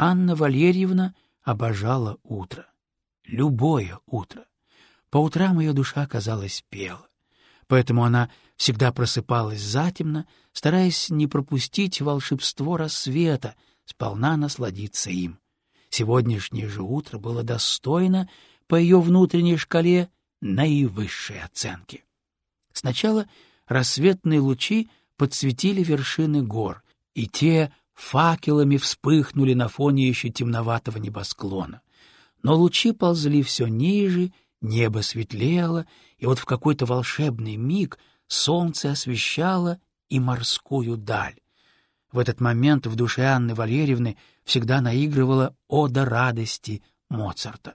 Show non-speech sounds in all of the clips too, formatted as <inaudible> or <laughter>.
Анна Валерьевна обожала утро. Любое утро. По утрам ее душа, казалось, пела. Поэтому она всегда просыпалась затемно, стараясь не пропустить волшебство рассвета, сполна насладиться им. Сегодняшнее же утро было достойно, по ее внутренней шкале, наивысшей оценки. Сначала рассветные лучи подсветили вершины гор, и те факелами вспыхнули на фоне еще темноватого небосклона. Но лучи ползли все ниже, небо светлело, и вот в какой-то волшебный миг солнце освещало и морскую даль. В этот момент в душе Анны Валерьевны всегда наигрывала ода радости Моцарта.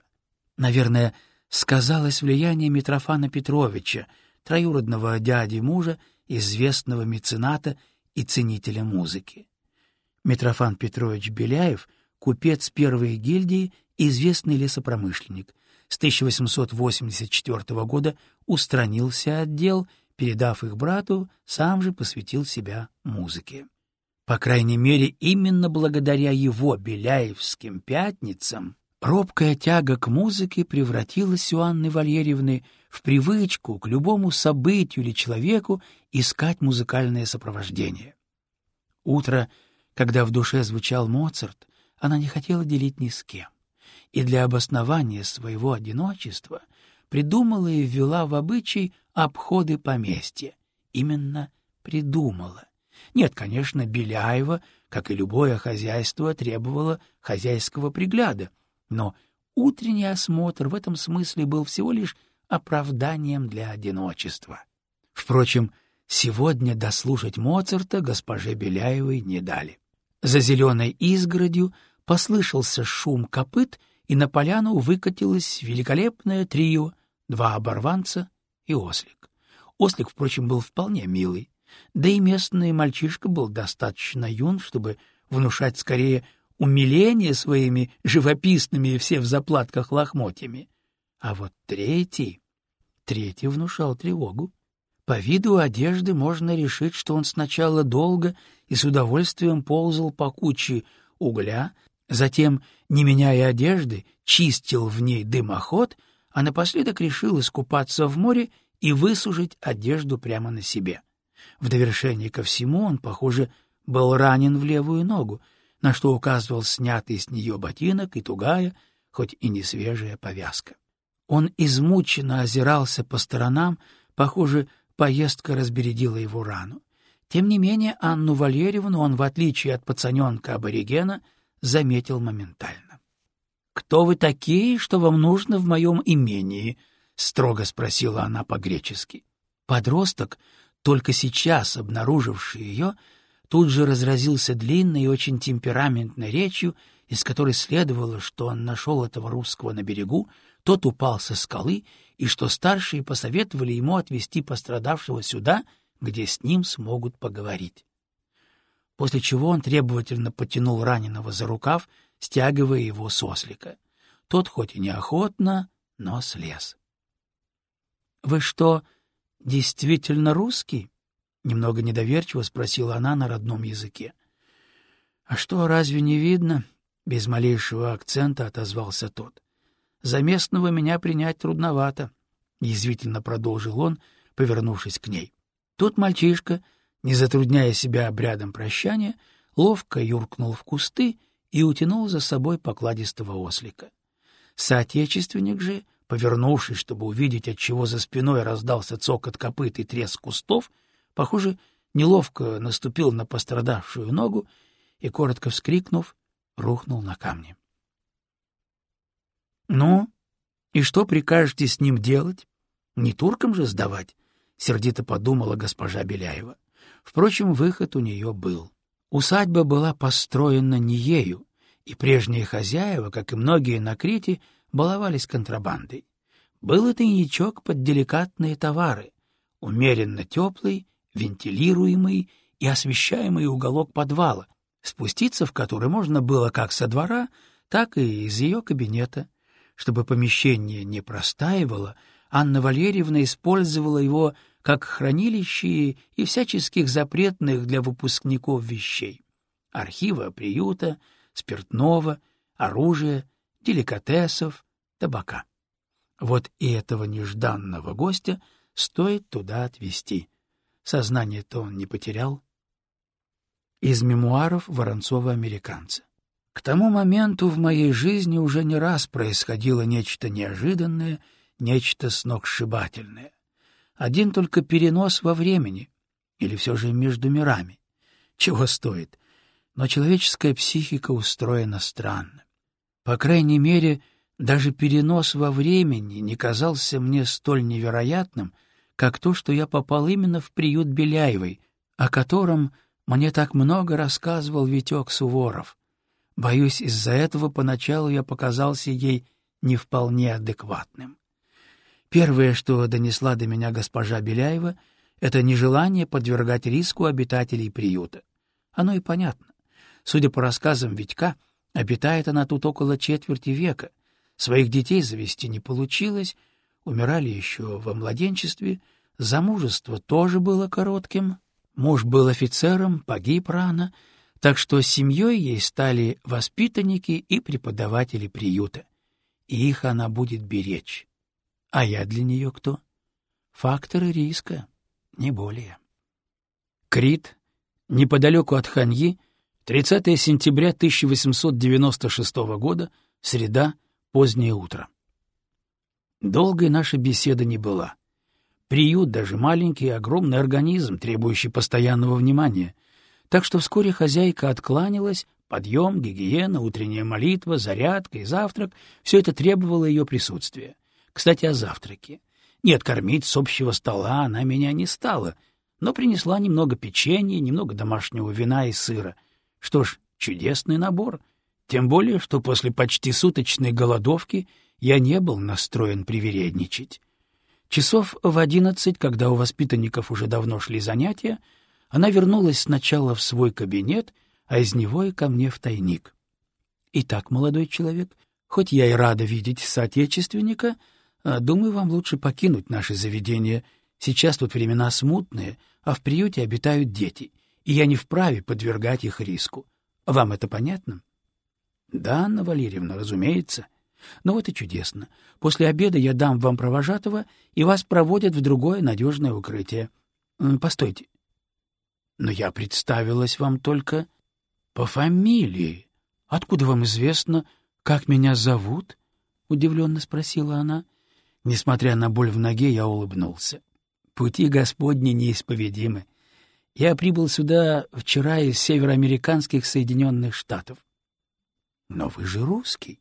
Наверное, сказалось влияние Митрофана Петровича, троюродного дяди мужа, известного мецената и ценителя музыки. Митрофан Петрович Беляев — купец первой гильдии, известный лесопромышленник. С 1884 года устранился от дел, передав их брату, сам же посвятил себя музыке. По крайней мере, именно благодаря его беляевским пятницам робкая тяга к музыке превратилась у Анны Валерьевны в привычку к любому событию или человеку искать музыкальное сопровождение. Утро, когда в душе звучал Моцарт, она не хотела делить ни с кем, и для обоснования своего одиночества придумала и ввела в обычай обходы поместья. Именно придумала. Нет, конечно, Беляева, как и любое хозяйство, требовало хозяйского пригляда, но утренний осмотр в этом смысле был всего лишь оправданием для одиночества. Впрочем, сегодня дослушать Моцарта госпоже Беляевой не дали. За зеленой изгородью послышался шум копыт, и на поляну выкатилось великолепное трио — два оборванца и ослик. Ослик, впрочем, был вполне милый да и местный мальчишка был достаточно юн, чтобы внушать скорее умиление своими живописными все в заплатках лохмотьями. А вот третий... Третий внушал тревогу. По виду одежды можно решить, что он сначала долго и с удовольствием ползал по куче угля, затем, не меняя одежды, чистил в ней дымоход, а напоследок решил искупаться в море и высушить одежду прямо на себе. В довершение ко всему он, похоже, был ранен в левую ногу, на что указывал снятый с нее ботинок и тугая, хоть и не свежая повязка. Он измученно озирался по сторонам, похоже, поездка разбередила его рану. Тем не менее, Анну Валерьевну он, в отличие от пацаненка-аборигена, заметил моментально. — Кто вы такие, что вам нужно в моем имении? — строго спросила она по-гречески. Подросток только сейчас обнаруживший ее, тут же разразился длинной и очень темпераментной речью, из которой следовало, что он нашел этого русского на берегу, тот упал со скалы, и что старшие посоветовали ему отвезти пострадавшего сюда, где с ним смогут поговорить. После чего он требовательно потянул раненого за рукав, стягивая его с ослика. Тот хоть и неохотно, но слез. — Вы что, действительно русский? — немного недоверчиво спросила она на родном языке. — А что, разве не видно? — без малейшего акцента отозвался тот. — За местного меня принять трудновато, — язвительно продолжил он, повернувшись к ней. Тут мальчишка, не затрудняя себя обрядом прощания, ловко юркнул в кусты и утянул за собой покладистого ослика. Соотечественник же Повернувшись, чтобы увидеть, от чего за спиной раздался цокот копыт и треск кустов, похоже, неловко наступил на пострадавшую ногу и, коротко вскрикнув, рухнул на камни. — Ну, и что прикажете с ним делать? Не туркам же сдавать? — сердито подумала госпожа Беляева. Впрочем, выход у нее был. Усадьба была построена не ею, и прежние хозяева, как и многие на Крите, баловались контрабандой. Был это тайничок под деликатные товары, умеренно теплый, вентилируемый и освещаемый уголок подвала, спуститься в который можно было как со двора, так и из ее кабинета. Чтобы помещение не простаивало, Анна Валерьевна использовала его как хранилище и всяческих запретных для выпускников вещей. Архива приюта, спиртного, оружия, деликатесов, табака. Вот и этого нежданного гостя стоит туда отвезти. Сознание-то он не потерял. Из мемуаров Воронцова-американца. К тому моменту в моей жизни уже не раз происходило нечто неожиданное, нечто сногсшибательное. Один только перенос во времени, или все же между мирами. Чего стоит? Но человеческая психика устроена странно. По крайней мере, даже перенос во времени не казался мне столь невероятным, как то, что я попал именно в приют Беляевой, о котором мне так много рассказывал Витек Суворов. Боюсь, из-за этого поначалу я показался ей не вполне адекватным. Первое, что донесла до меня госпожа Беляева, это нежелание подвергать риску обитателей приюта. Оно и понятно. Судя по рассказам Витька, обитает она тут около четверти века. Своих детей завести не получилось, умирали еще во младенчестве, замужество тоже было коротким, муж был офицером, погиб рано, так что семьей ей стали воспитанники и преподаватели приюта. И их она будет беречь. А я для нее кто? Факторы риска, не более. Крит, неподалеку от Ханьи, 30 сентября 1896 года, среда, позднее утро. Долгой наша беседа не была. Приют даже маленький, огромный организм, требующий постоянного внимания. Так что вскоре хозяйка откланялась, подъем, гигиена, утренняя молитва, зарядка и завтрак — все это требовало ее присутствия. Кстати, о завтраке. Нет, кормить с общего стола она меня не стала, но принесла немного печенья, немного домашнего вина и сыра. Что ж, чудесный набор. Тем более, что после почти суточной голодовки я не был настроен привередничать. Часов в одиннадцать, когда у воспитанников уже давно шли занятия, она вернулась сначала в свой кабинет, а из него и ко мне в тайник. «Итак, молодой человек, хоть я и рада видеть соотечественника, — а, думаю, вам лучше покинуть наше заведение. Сейчас тут времена смутные, а в приюте обитают дети, и я не вправе подвергать их риску. Вам это понятно? — Да, Анна Валерьевна, разумеется. Ну вот и чудесно. После обеда я дам вам провожатого, и вас проводят в другое надежное укрытие. Постойте. Но я представилась вам только по фамилии. Откуда вам известно, как меня зовут? — удивленно спросила она. Несмотря на боль в ноге, я улыбнулся. Пути Господни неисповедимы. Я прибыл сюда вчера из североамериканских Соединенных Штатов. Но вы же русский.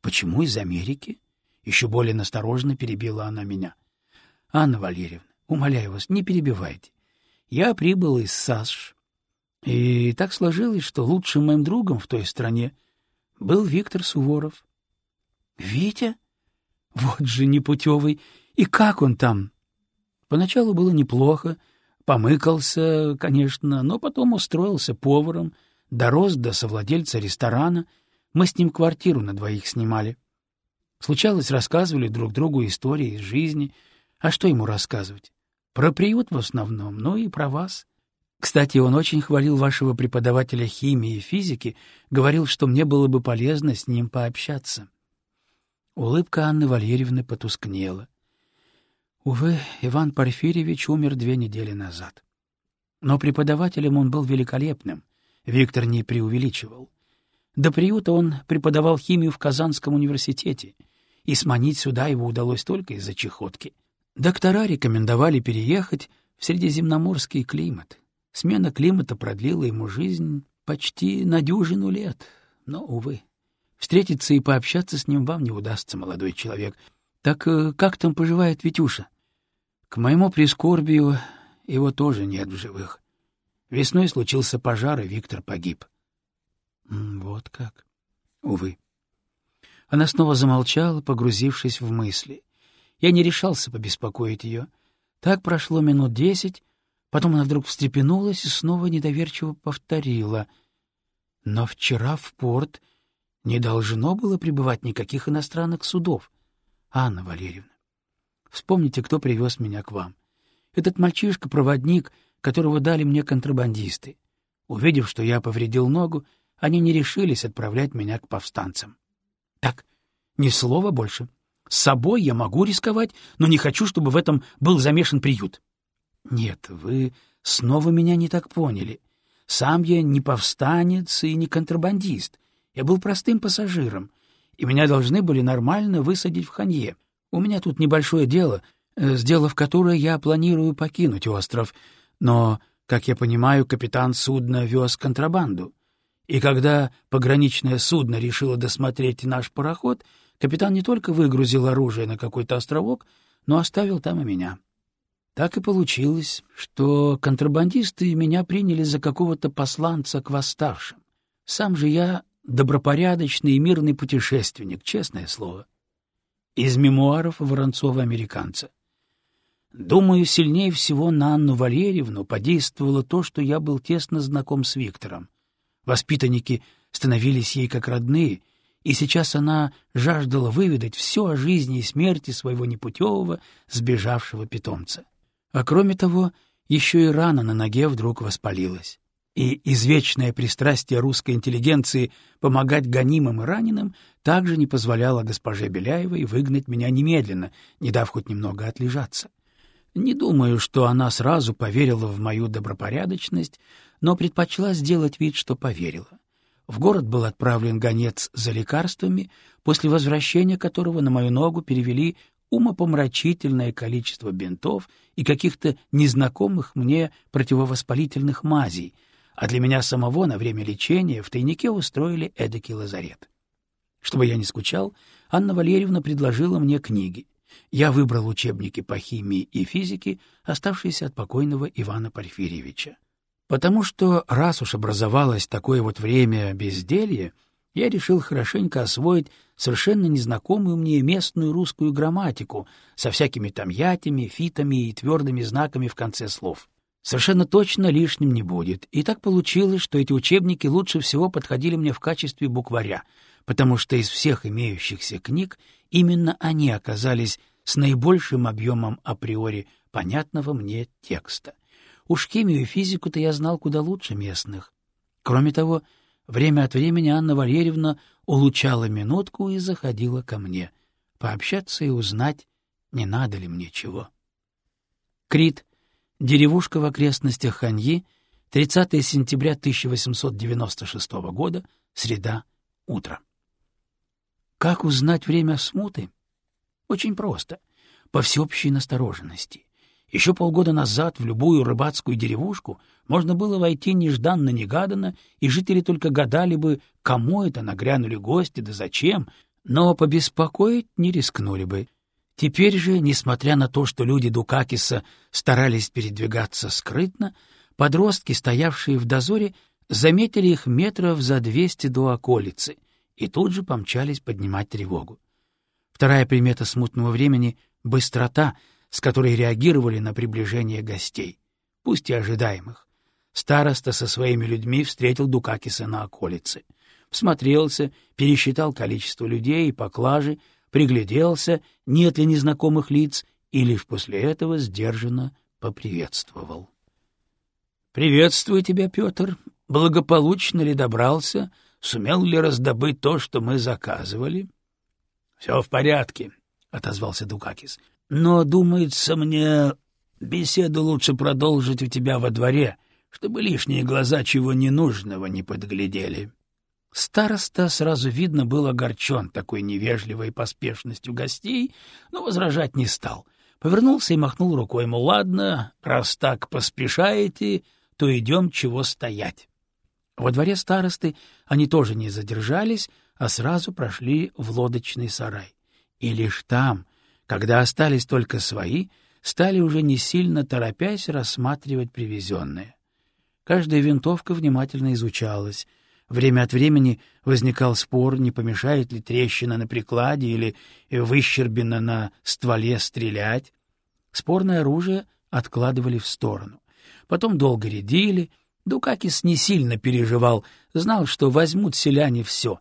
Почему из Америки? Еще более насторожно перебила она меня. Анна Валерьевна, умоляю вас, не перебивайте. Я прибыл из САСШ. И так сложилось, что лучшим моим другом в той стране был Виктор Суворов. — Витя? Вот же непутевый! И как он там? Поначалу было неплохо, помыкался, конечно, но потом устроился поваром, дорос до совладельца ресторана, мы с ним квартиру на двоих снимали. Случалось, рассказывали друг другу истории из жизни. А что ему рассказывать? Про приют в основном, ну и про вас. Кстати, он очень хвалил вашего преподавателя химии и физики, говорил, что мне было бы полезно с ним пообщаться. Улыбка Анны Валерьевны потускнела. Увы, Иван Порфирьевич умер две недели назад. Но преподавателем он был великолепным, Виктор не преувеличивал. До приюта он преподавал химию в Казанском университете, и сманить сюда его удалось только из-за чехотки. Доктора рекомендовали переехать в средиземноморский климат. Смена климата продлила ему жизнь почти на дюжину лет, но, увы. Встретиться и пообщаться с ним вам не удастся, молодой человек. Так э, как там поживает Витюша? К моему прискорбию его тоже нет в живых. Весной случился пожар, и Виктор погиб. Вот как. Увы. Она снова замолчала, погрузившись в мысли. Я не решался побеспокоить ее. Так прошло минут десять, потом она вдруг встрепенулась и снова недоверчиво повторила. Но вчера в порт не должно было прибывать никаких иностранных судов. Анна Валерьевна, вспомните, кто привез меня к вам. Этот мальчишка-проводник, которого дали мне контрабандисты. Увидев, что я повредил ногу, они не решились отправлять меня к повстанцам. Так, ни слова больше. С собой я могу рисковать, но не хочу, чтобы в этом был замешан приют. Нет, вы снова меня не так поняли. Сам я не повстанец и не контрабандист. Я был простым пассажиром, и меня должны были нормально высадить в Ханье. У меня тут небольшое дело, э, сделав которое я планирую покинуть остров, но, как я понимаю, капитан судна вез контрабанду. И когда пограничное судно решило досмотреть наш пароход, капитан не только выгрузил оружие на какой-то островок, но оставил там и меня. Так и получилось, что контрабандисты меня приняли за какого-то посланца к восставшим. Сам же я добропорядочный и мирный путешественник, честное слово. Из мемуаров Воронцова-американца. Думаю, сильнее всего на Анну Валерьевну подействовало то, что я был тесно знаком с Виктором. Воспитанники становились ей как родные, и сейчас она жаждала выведать все о жизни и смерти своего непутевого, сбежавшего питомца. А кроме того, еще и рана на ноге вдруг воспалилась. И извечное пристрастие русской интеллигенции помогать гонимым и раненым также не позволяло госпоже Беляевой выгнать меня немедленно, не дав хоть немного отлежаться. Не думаю, что она сразу поверила в мою добропорядочность, но предпочла сделать вид, что поверила. В город был отправлен гонец за лекарствами, после возвращения которого на мою ногу перевели умопомрачительное количество бинтов и каких-то незнакомых мне противовоспалительных мазей, а для меня самого на время лечения в тайнике устроили эдакий лазарет. Чтобы я не скучал, Анна Валерьевна предложила мне книги. Я выбрал учебники по химии и физике, оставшиеся от покойного Ивана Порфирьевича. Потому что, раз уж образовалось такое вот время безделья, я решил хорошенько освоить совершенно незнакомую мне местную русскую грамматику со всякими там ятями, фитами и твердыми знаками в конце слов. Совершенно точно лишним не будет, и так получилось, что эти учебники лучше всего подходили мне в качестве букваря, потому что из всех имеющихся книг именно они оказались с наибольшим объемом априори понятного мне текста. Уж химию и физику-то я знал куда лучше местных. Кроме того, Время от времени Анна Валерьевна улучала минутку и заходила ко мне. Пообщаться и узнать, не надо ли мне чего. Крит. Деревушка в окрестностях Ханьи. 30 сентября 1896 года. Среда. Утро. Как узнать время смуты? Очень просто. По всеобщей настороженности. Еще полгода назад в любую рыбацкую деревушку можно было войти нежданно-негаданно, и жители только гадали бы, кому это нагрянули гости, да зачем, но побеспокоить не рискнули бы. Теперь же, несмотря на то, что люди Дукакиса старались передвигаться скрытно, подростки, стоявшие в дозоре, заметили их метров за двести до околицы и тут же помчались поднимать тревогу. Вторая примета смутного времени — быстрота — с которой реагировали на приближение гостей, пусть и ожидаемых. Староста со своими людьми встретил Дукакиса на околице. Всмотрелся, пересчитал количество людей и поклажи, пригляделся, нет ли незнакомых лиц, и лишь после этого сдержанно поприветствовал. — Приветствую тебя, Петр. Благополучно ли добрался? Сумел ли раздобыть то, что мы заказывали? — Все в порядке, — отозвался Дукакис. Но, думается мне, беседу лучше продолжить у тебя во дворе, чтобы лишние глаза чего ненужного не подглядели. Староста сразу видно был огорчен такой невежливой поспешностью гостей, но возражать не стал. Повернулся и махнул рукой, ему ладно, раз так поспешаете, то идем чего стоять. Во дворе старосты они тоже не задержались, а сразу прошли в лодочный сарай. И лишь там, когда остались только свои, стали уже не сильно торопясь рассматривать привезенные. Каждая винтовка внимательно изучалась. Время от времени возникал спор, не помешает ли трещина на прикладе или выщербина на стволе стрелять. Спорное оружие откладывали в сторону. Потом долго рядили. Дукакис не сильно переживал, знал, что возьмут селяне все.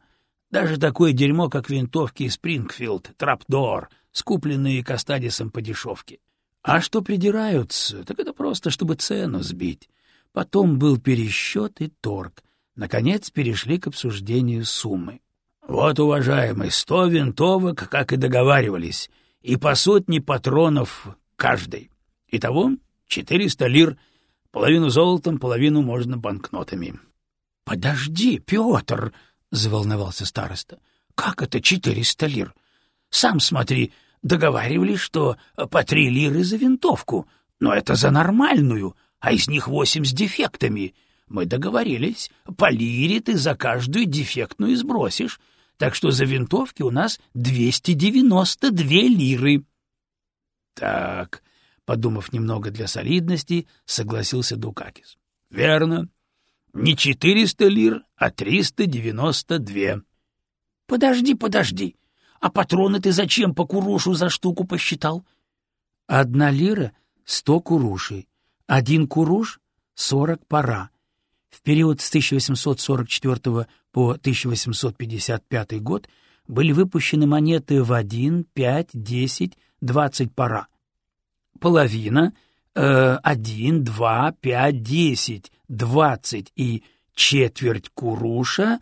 Даже такое дерьмо, как винтовки из Спрингфилд, Трапдор, скупленные Кастадисом по дешевке. А что придираются, так это просто, чтобы цену сбить. Потом был пересчет и торг. Наконец перешли к обсуждению суммы. — Вот, уважаемый, сто винтовок, как и договаривались, и по сотне патронов каждой. Итого четыреста лир, половину золотом, половину можно банкнотами. — Подожди, Петр, — заволновался староста, — как это четыреста лир? Сам смотри, договаривались, что по три лиры за винтовку, но это за нормальную, а из них восемь с дефектами. Мы договорились, по лире ты за каждую дефектную сбросишь, так что за винтовки у нас двести девяносто две лиры. — Так, — подумав немного для солидности, согласился Дукакис. — Верно. Не четыреста лир, а триста девяносто две. — Подожди, подожди. А патроны ты зачем по курушу за штуку посчитал? — Одна лира — сто курушей. Один куруш — сорок пора. В период с 1844 по 1855 год были выпущены монеты в один, пять, десять, двадцать пора. Половина э, — один, два, пять, десять, двадцать и четверть куруша,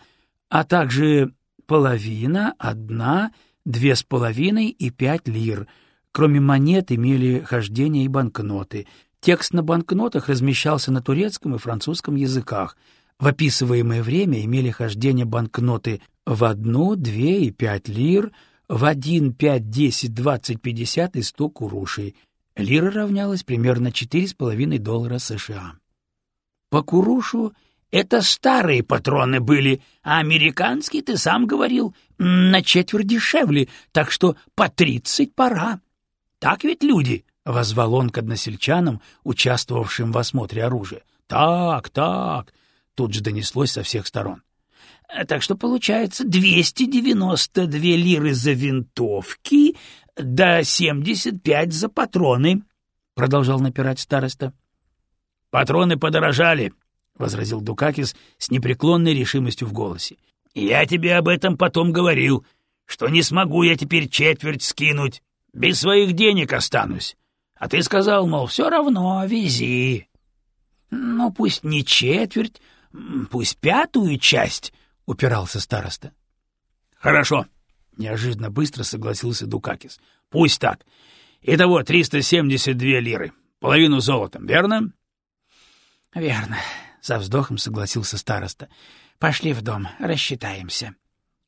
а также половина, одна, две с половиной и пять лир. Кроме монет имели хождение и банкноты, Текст на банкнотах размещался на турецком и французском языках. В описываемое время имели хождение банкноты в одну, две и пять лир, в один, пять, десять, двадцать, пятьдесят и сто курушей. Лира равнялась примерно четыре с половиной доллара США. По курушу это старые патроны были, а американские, ты сам говорил, на четверть дешевле, так что по тридцать пора. Так ведь люди? — возвал он к односельчанам, участвовавшим в осмотре оружия. — Так, так! — тут же донеслось со всех сторон. — Так что получается двести девяносто две лиры за винтовки, да семьдесят пять за патроны, — продолжал напирать староста. — Патроны подорожали, — возразил Дукакис с непреклонной решимостью в голосе. — Я тебе об этом потом говорил, что не смогу я теперь четверть скинуть, без своих денег останусь. А ты сказал, мол, все равно вези. Ну, пусть не четверть, пусть пятую часть, — упирался староста. — Хорошо, — неожиданно быстро согласился Дукакис. — Пусть так. Итого триста семьдесят две лиры. Половину золотом, верно? — Верно, — со вздохом согласился староста. — Пошли в дом, рассчитаемся.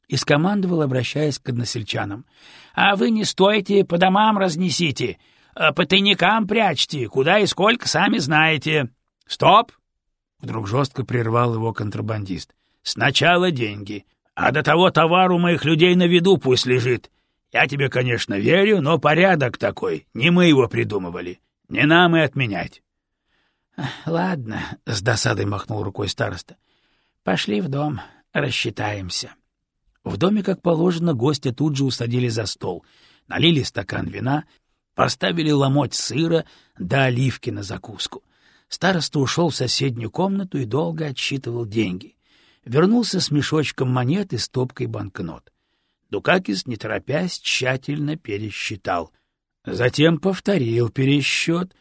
И скомандовал, обращаясь к односельчанам. — А вы не стойте, по домам разнесите. А по тайникам прячьте, куда и сколько, сами знаете. Стоп! Вдруг жестко прервал его контрабандист. Сначала деньги, а до того товару моих людей на виду пусть лежит. Я тебе, конечно, верю, но порядок такой, не мы его придумывали. Не нам и отменять. — Ладно, — с досадой махнул рукой староста. — Пошли в дом, рассчитаемся. В доме, как положено, гостя тут же усадили за стол, налили стакан вина, Поставили ломоть сыра да оливки на закуску. Староста ушел в соседнюю комнату и долго отсчитывал деньги. Вернулся с мешочком монет и стопкой банкнот. Дукакис, не торопясь, тщательно пересчитал. Затем повторил пересчет.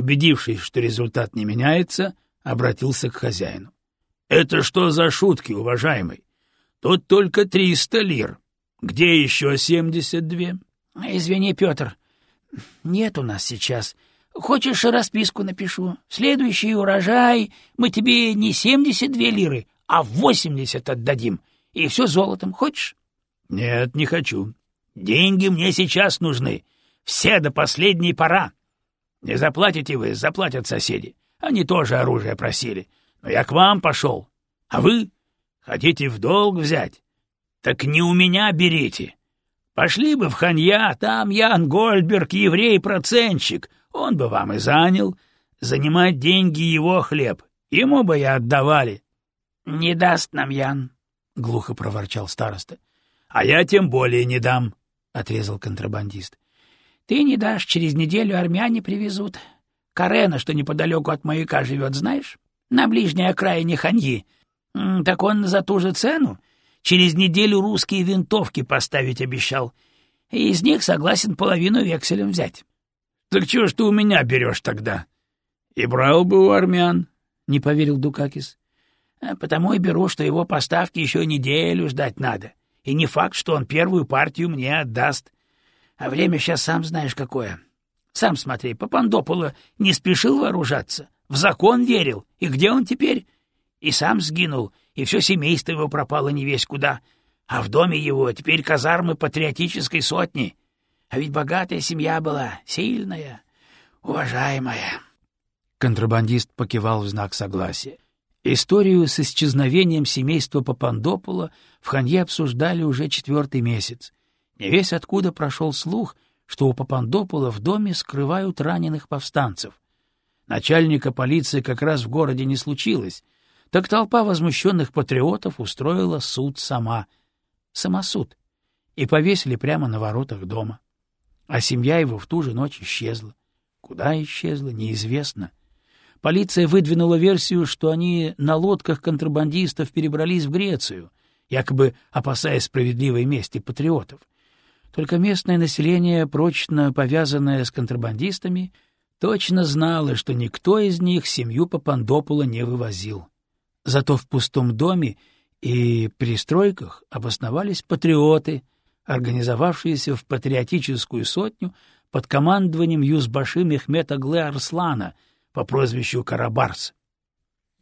Убедившись, что результат не меняется, обратился к хозяину. — Это что за шутки, уважаемый? Тут только триста лир. Где еще семьдесят две? — Извини, Петр, нет у нас сейчас. Хочешь, расписку напишу. Следующий урожай мы тебе не семьдесят две лиры, а восемьдесят отдадим. И все золотом. Хочешь? Нет, не хочу. Деньги мне сейчас нужны. Все до последней пора. Не заплатите вы, заплатят соседи. Они тоже оружие просили. Но я к вам пошел. А вы хотите в долг взять? Так не у меня берите. Пошли бы в Ханья, там Ян Гольдберг, еврей-процентщик, он бы вам и занял. Занимать деньги его хлеб, ему бы и отдавали. — Не даст нам Ян, — глухо проворчал староста. — А я тем более не дам, — отрезал контрабандист. — Ты не дашь, через неделю армяне привезут. Карена, что неподалеку от маяка живет, знаешь? На ближней окраине Ханьи. Так он за ту же цену Через неделю русские винтовки поставить обещал. И из них согласен половину векселем взять. — Так чего ж ты у меня берешь тогда? — И брал бы у армян, — не поверил Дукакис. А потому и беру, что его поставки еще неделю ждать надо. И не факт, что он первую партию мне отдаст. А время сейчас сам знаешь какое. Сам смотри, Папандополо не спешил вооружаться, в закон верил. И где он теперь? И сам сгинул, и все семейство его пропало не весь куда. А в доме его теперь казармы патриотической сотни. А ведь богатая семья была, сильная, уважаемая. Контрабандист покивал в знак согласия. Историю с исчезновением семейства Папандопула в Ханье обсуждали уже четвертый месяц. Не весь откуда прошел слух, что у Папандопула в доме скрывают раненых повстанцев. Начальника полиции как раз в городе не случилось, так толпа возмущенных патриотов устроила суд сама. Самосуд. И повесили прямо на воротах дома. А семья его в ту же ночь исчезла. Куда исчезла, неизвестно. Полиция выдвинула версию, что они на лодках контрабандистов перебрались в Грецию, якобы опасаясь справедливой мести патриотов. Только местное население, прочно повязанное с контрабандистами, точно знало, что никто из них семью Папандопула не вывозил. Зато в пустом доме и пристройках обосновались патриоты, организовавшиеся в патриотическую сотню под командованием Юзбаши Мехмета Глы Арслана — по прозвищу Карабарс.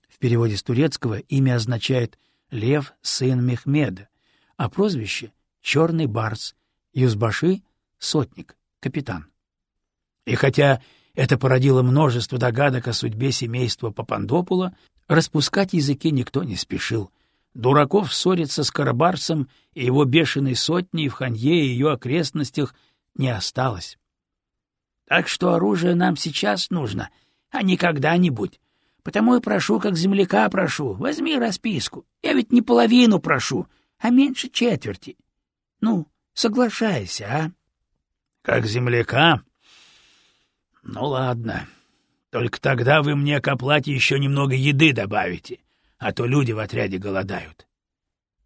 В переводе с турецкого имя означает «Лев, сын Мехмеда», а прозвище — «Черный барс», Юзбаши — «Сотник», «Капитан». И хотя это породило множество догадок о судьбе семейства Папандопула, распускать языки никто не спешил. Дураков ссориться с Карабарсом и его бешеной сотней в Ханье и ее окрестностях не осталось. — Так что оружие нам сейчас нужно, а не когда-нибудь. Потому и прошу, как земляка прошу, возьми расписку. Я ведь не половину прошу, а меньше четверти. Ну, соглашайся, а? — Как земляка? Ну, ладно. Только тогда вы мне к оплате еще немного еды добавите, а то люди в отряде голодают.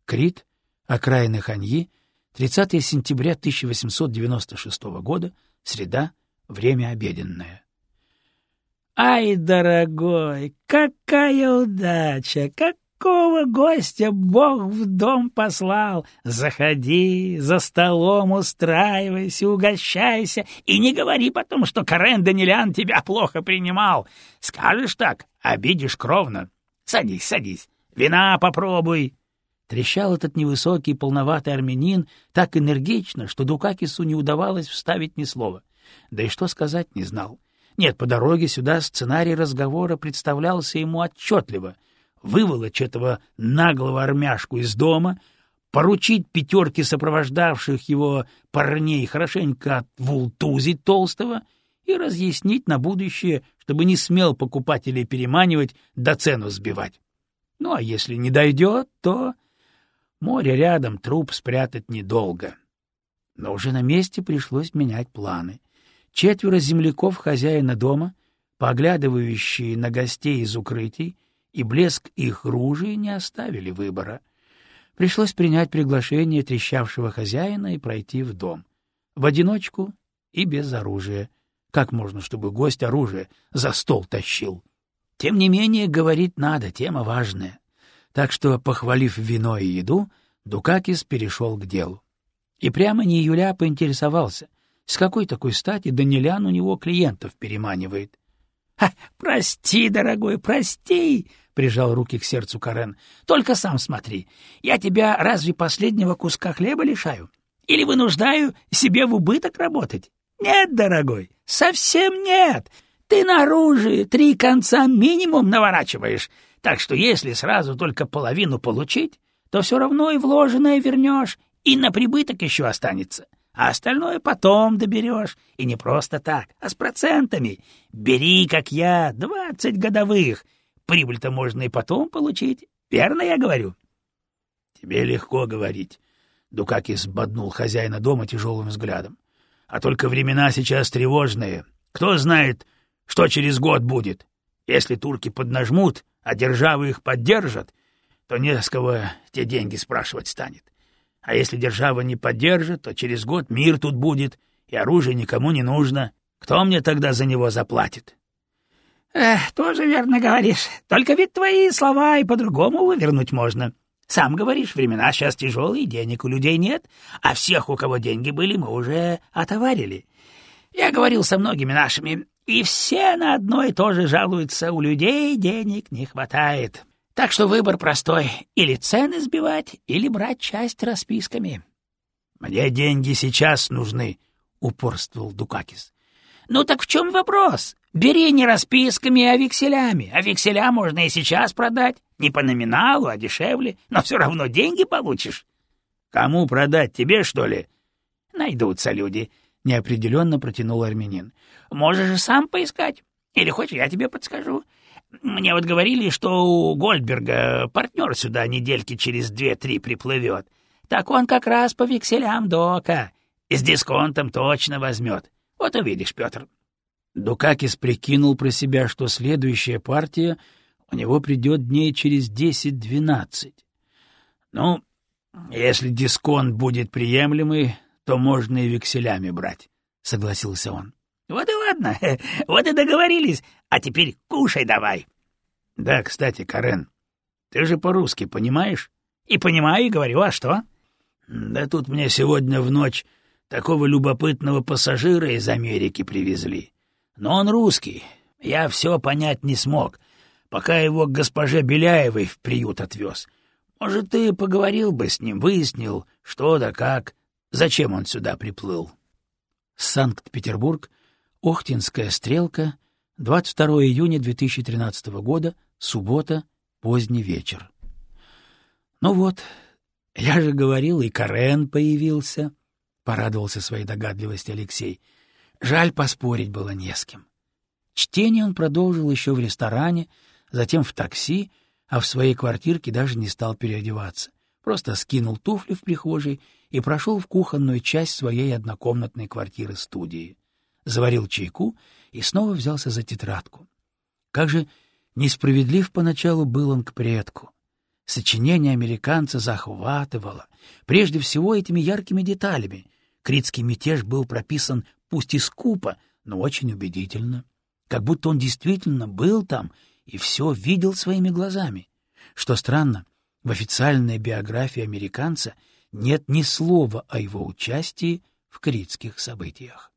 Крит, окраины Ханьи, 30 сентября 1896 года, среда, время обеденное. Ай, дорогой, какая удача! Какого гостя Бог в дом послал? Заходи, за столом устраивайся, угощайся, и не говори потом, что Карен Данилян тебя плохо принимал. Скажешь так, обидишь кровно. Садись, садись, вина попробуй. Трещал этот невысокий полноватый армянин так энергично, что Дукакису не удавалось вставить ни слова. Да и что сказать не знал. Нет, по дороге сюда сценарий разговора представлялся ему отчетливо. Выволочь этого наглого армяшку из дома, поручить пятерке сопровождавших его парней хорошенько отвултузить толстого и разъяснить на будущее, чтобы не смел покупателей переманивать да цену сбивать. Ну, а если не дойдет, то море рядом, труп спрятать недолго. Но уже на месте пришлось менять планы — Четверо земляков хозяина дома, поглядывающие на гостей из укрытий, и блеск их ружей не оставили выбора. Пришлось принять приглашение трещавшего хозяина и пройти в дом. В одиночку и без оружия. Как можно, чтобы гость оружие за стол тащил? Тем не менее, говорить надо, тема важная. Так что, похвалив вино и еду, Дукакис перешел к делу. И прямо не Юля поинтересовался — с какой такой стати Данилян у него клиентов переманивает? — Прости, дорогой, прости! — прижал руки к сердцу Карен. — Только сам смотри, я тебя разве последнего куска хлеба лишаю? Или вынуждаю себе в убыток работать? Нет, дорогой, совсем нет. Ты на оружие три конца минимум наворачиваешь, так что если сразу только половину получить, то все равно и вложенное вернешь, и на прибыток еще останется. — а остальное потом доберешь, и не просто так, а с процентами. Бери, как я, двадцать годовых. Прибыль-то можно и потом получить, верно я говорю? — Тебе легко говорить. Дукакис боднул хозяина дома тяжелым взглядом. — А только времена сейчас тревожные. Кто знает, что через год будет. Если турки поднажмут, а державы их поддержат, то не с кого те деньги спрашивать станет. А если держава не поддержит, то через год мир тут будет, и оружие никому не нужно. Кто мне тогда за него заплатит? Эх, тоже верно говоришь. Только ведь твои слова и по-другому вывернуть можно. Сам говоришь, времена сейчас тяжелые, денег у людей нет, а всех, у кого деньги были, мы уже отоварили. Я говорил со многими нашими, и все на одно и то же жалуются, у людей денег не хватает. Так что выбор простой — или цены сбивать, или брать часть расписками. — Мне деньги сейчас нужны, — упорствовал Дукакис. — Ну так в чем вопрос? Бери не расписками, а векселями. А векселя можно и сейчас продать. Не по номиналу, а дешевле. Но все равно деньги получишь. — Кому продать, тебе, что ли? — Найдутся люди, — неопределенно протянул армянин. — Можешь и сам поискать. Или хочешь, я тебе подскажу. Мне вот говорили, что у Гольдберга партнер сюда недельки через две-три приплывет. Так он как раз по векселям дока. И с дисконтом точно возьмет. Вот увидишь, Петр. Дукакис прикинул про себя, что следующая партия у него придет дней через десять-двенадцать. Ну, если дисконт будет приемлемый, то можно и векселями брать, — согласился он. — Вот и ладно, <laughs> вот и договорились, а теперь кушай давай. — Да, кстати, Карен, ты же по-русски понимаешь? — И понимаю, и говорю, а что? — Да тут мне сегодня в ночь такого любопытного пассажира из Америки привезли. Но он русский, я все понять не смог, пока его к госпоже Беляевой в приют отвез. Может, ты поговорил бы с ним, выяснил, что да как, зачем он сюда приплыл. Санкт-Петербург, Охтинская стрелка, 22 июня 2013 года, суббота, поздний вечер. Ну вот, я же говорил, и Карен появился, — порадовался своей догадливости Алексей. Жаль, поспорить было не с кем. Чтение он продолжил еще в ресторане, затем в такси, а в своей квартирке даже не стал переодеваться. Просто скинул туфли в прихожей и прошел в кухонную часть своей однокомнатной квартиры-студии. Заварил чайку и снова взялся за тетрадку. Как же несправедлив поначалу был он к предку. Сочинение американца захватывало, прежде всего этими яркими деталями. Критский мятеж был прописан пусть и скупо, но очень убедительно. Как будто он действительно был там и все видел своими глазами. Что странно, в официальной биографии американца нет ни слова о его участии в критских событиях.